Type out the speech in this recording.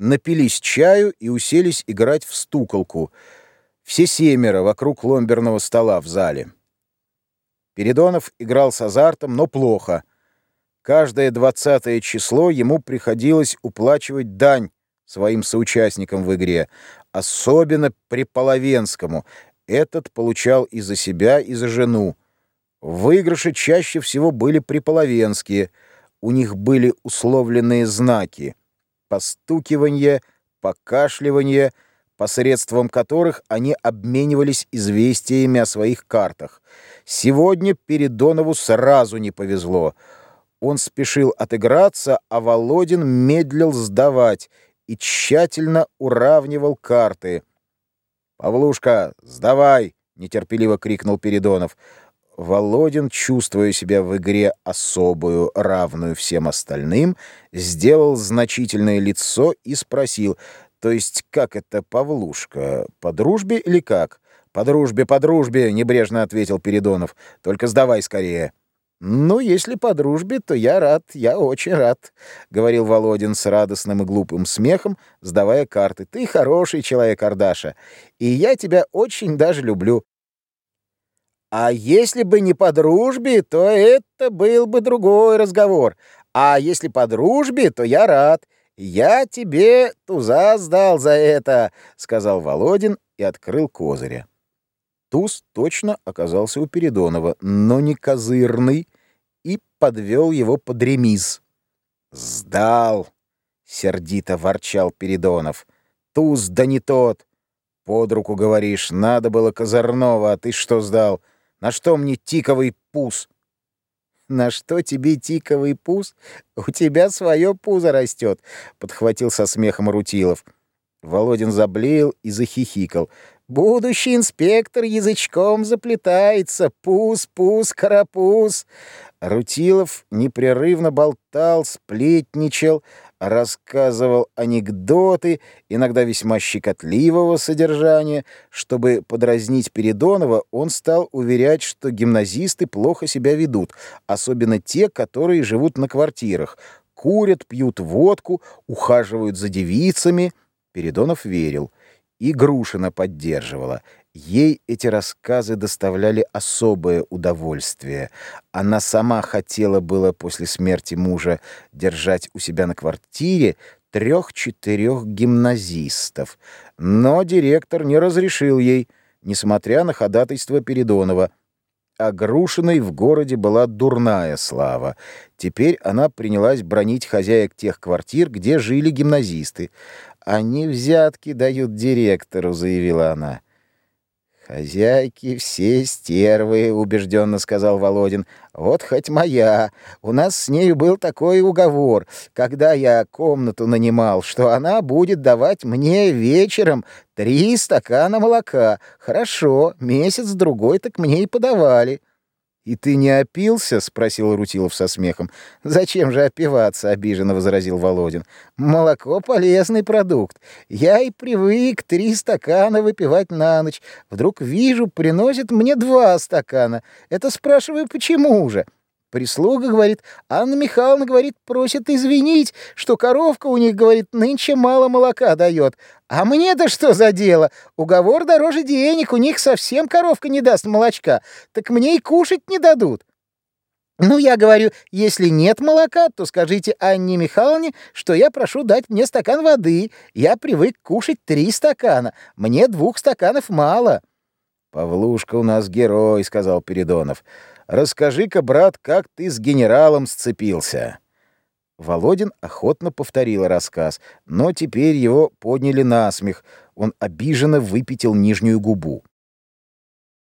напились чаю и уселись играть в стуколку. Все семеро вокруг ломберного стола в зале. Передонов играл с азартом, но плохо. Каждое двадцатое число ему приходилось уплачивать дань своим соучастникам в игре, особенно при Половенскому. Этот получал и за себя, и за жену. Выигрыши чаще всего были приполовенские. У них были условленные знаки — постукивание, покашливание, посредством которых они обменивались известиями о своих картах. Сегодня Передонову сразу не повезло. Он спешил отыграться, а Володин медлил сдавать и тщательно уравнивал карты. «Павлушка, сдавай!» — нетерпеливо крикнул Передонов. Володин, чувствуя себя в игре особую, равную всем остальным, сделал значительное лицо и спросил, то есть как это Павлушка, по дружбе или как? «По дружбе, по дружбе», — небрежно ответил Передонов. «Только сдавай скорее». «Ну, если по дружбе, то я рад, я очень рад», — говорил Володин с радостным и глупым смехом, сдавая карты. «Ты хороший человек, Ардаша, и я тебя очень даже люблю. А если бы не по дружбе, то это был бы другой разговор. А если по дружбе, то я рад. Я тебе туза сдал за это, сказал Володин и открыл козыря. Туз точно оказался у Передонова, но не козырный, и подвел его под ремиз. «Сдал!» — сердито ворчал Передонов. «Туз да не тот! Под руку говоришь, надо было козырного, а ты что сдал? На что мне тиковый пуз?» «На что тебе тиковый пуз? У тебя свое пузо растет», — подхватил со смехом Рутилов. Володин заблеял и захихикал. «Будущий инспектор язычком заплетается. Пуз, пуз, карапуз». Рутилов непрерывно болтал, сплетничал, рассказывал анекдоты, иногда весьма щекотливого содержания. Чтобы подразнить Передонова, он стал уверять, что гимназисты плохо себя ведут, особенно те, которые живут на квартирах, курят, пьют водку, ухаживают за девицами. Передонов верил. И Грушина поддерживала. Ей эти рассказы доставляли особое удовольствие. Она сама хотела было после смерти мужа держать у себя на квартире трех-четырех гимназистов, но директор не разрешил ей, несмотря на ходатайство Передонова. А Грушиной в городе была дурная слава. Теперь она принялась бронить хозяек тех квартир, где жили гимназисты. «Они взятки дают директору», — заявила она. «Хозяйки все стервы», — убежденно сказал Володин. «Вот хоть моя. У нас с нею был такой уговор, когда я комнату нанимал, что она будет давать мне вечером три стакана молока. Хорошо, месяц-другой так мне и подавали». «И ты не опился?» — спросил Рутилов со смехом. «Зачем же опиваться?» — обиженно возразил Володин. «Молоко — полезный продукт. Я и привык три стакана выпивать на ночь. Вдруг вижу, приносит мне два стакана. Это спрашиваю, почему же?» Прислуга говорит, Анна Михайловна, говорит, просит извинить, что коровка у них, говорит, нынче мало молока дает. А мне-то что за дело? Уговор дороже денег, у них совсем коровка не даст молочка. Так мне и кушать не дадут. Ну, я говорю, если нет молока, то скажите Анне Михайловне, что я прошу дать мне стакан воды. Я привык кушать три стакана. Мне двух стаканов мало. «Павлушка у нас герой», — сказал Передонов. «Расскажи-ка, брат, как ты с генералом сцепился». Володин охотно повторил рассказ, но теперь его подняли на смех. Он обиженно выпятил нижнюю губу.